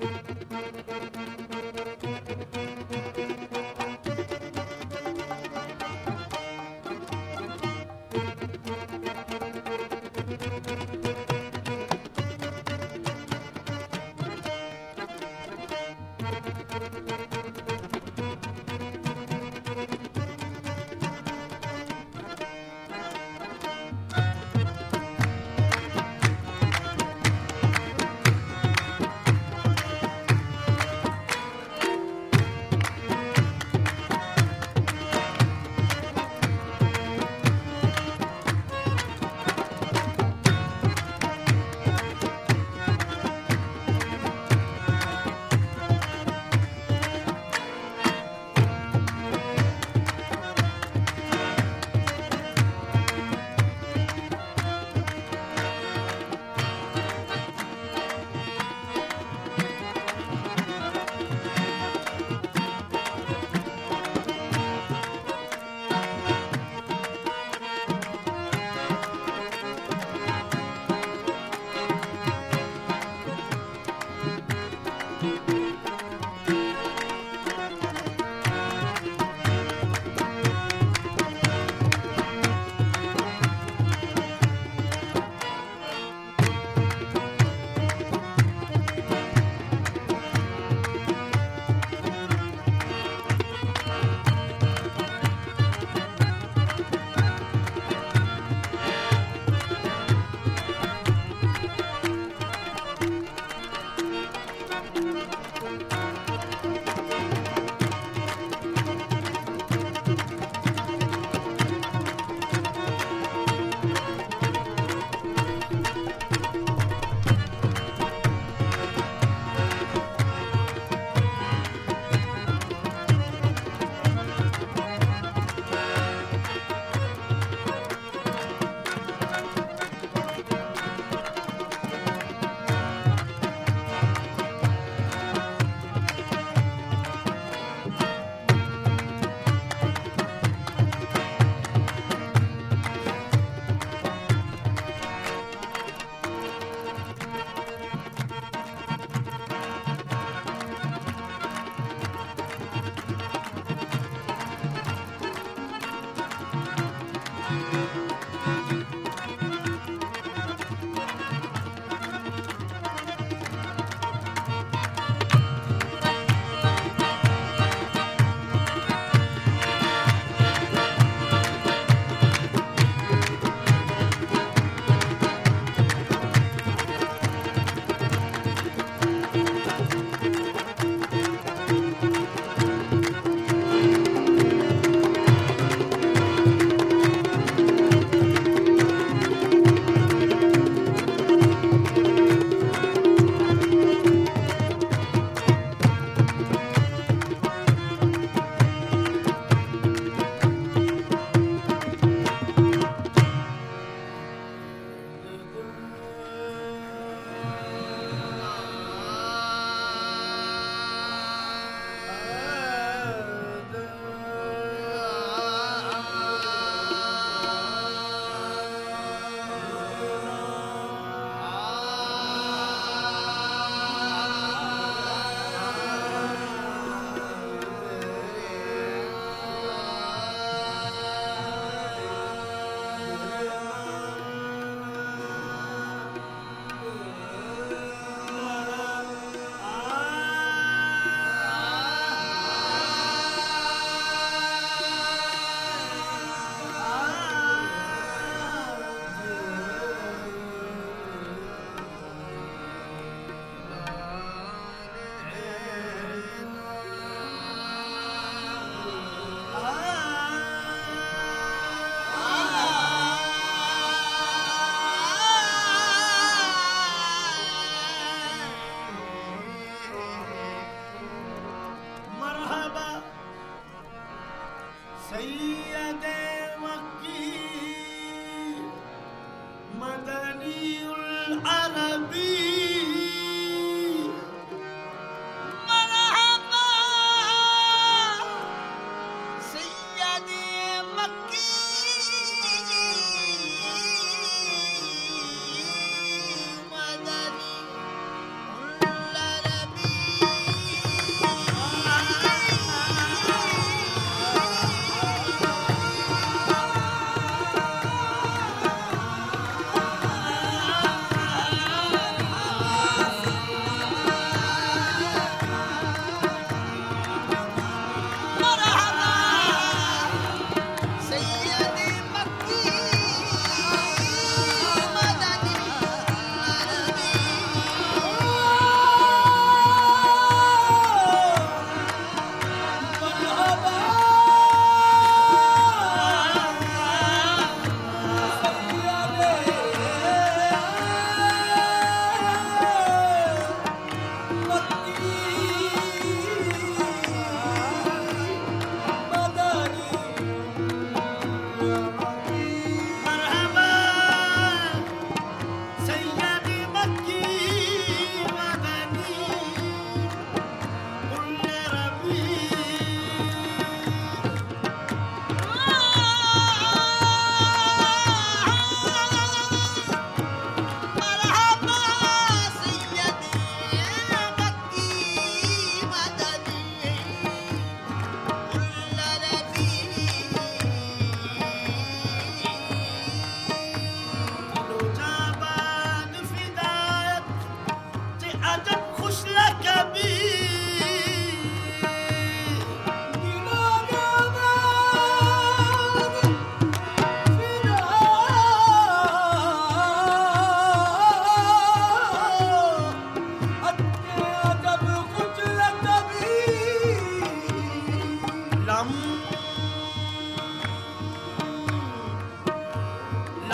Thank you.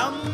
Um.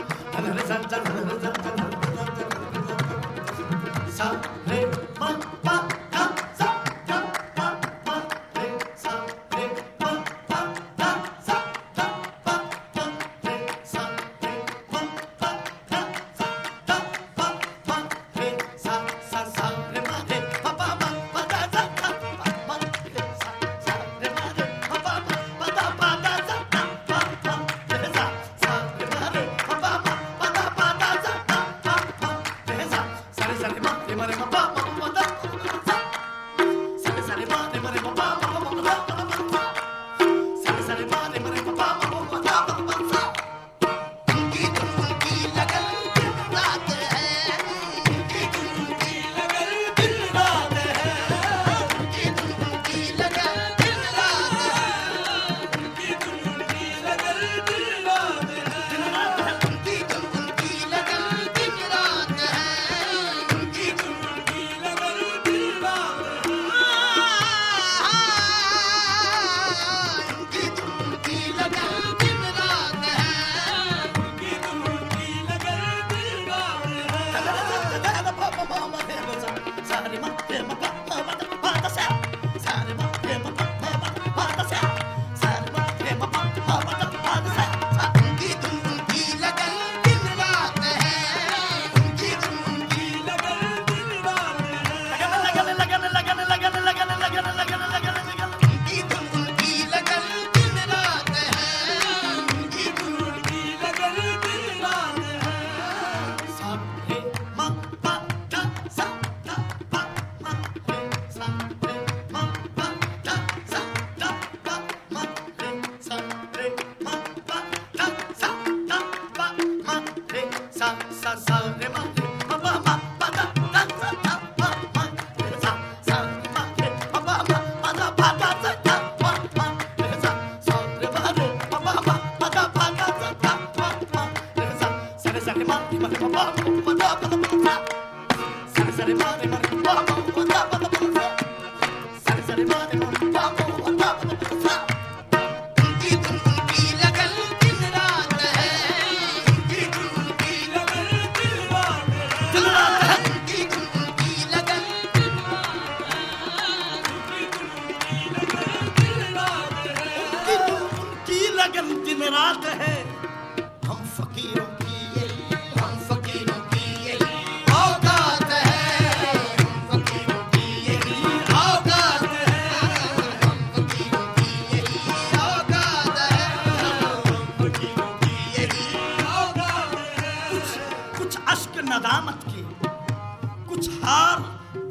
ma, ma da,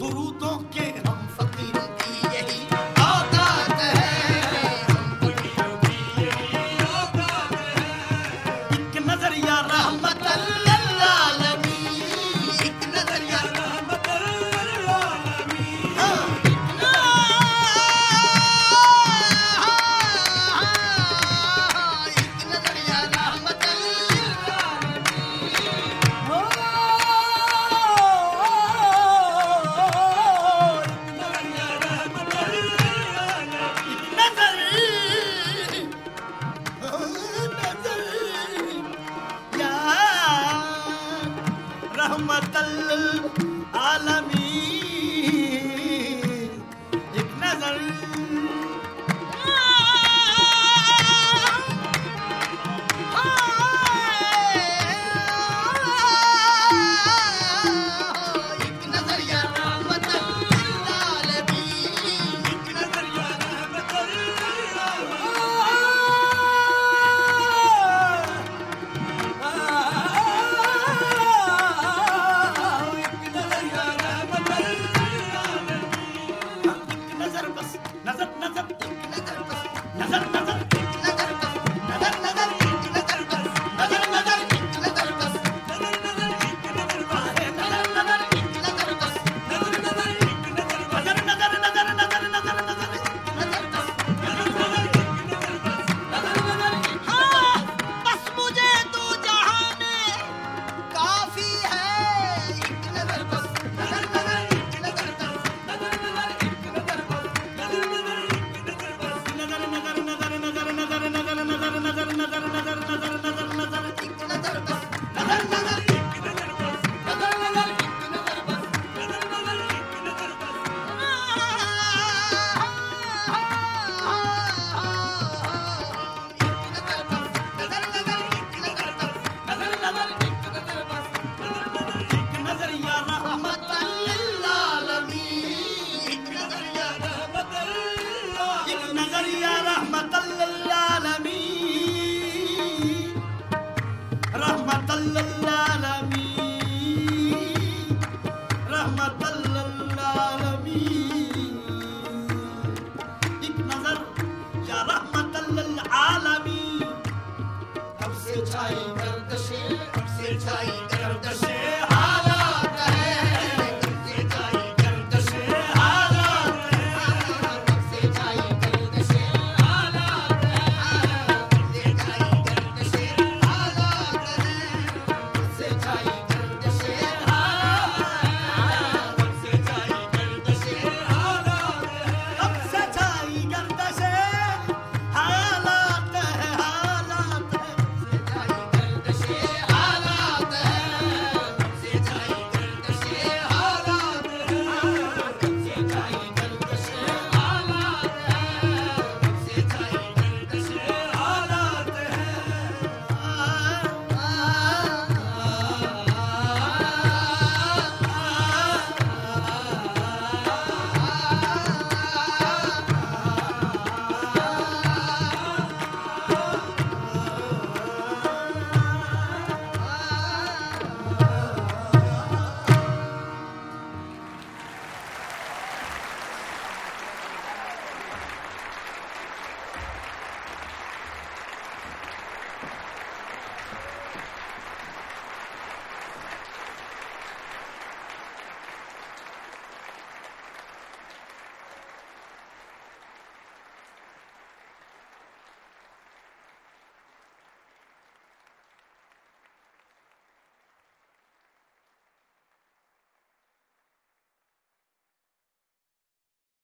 turuto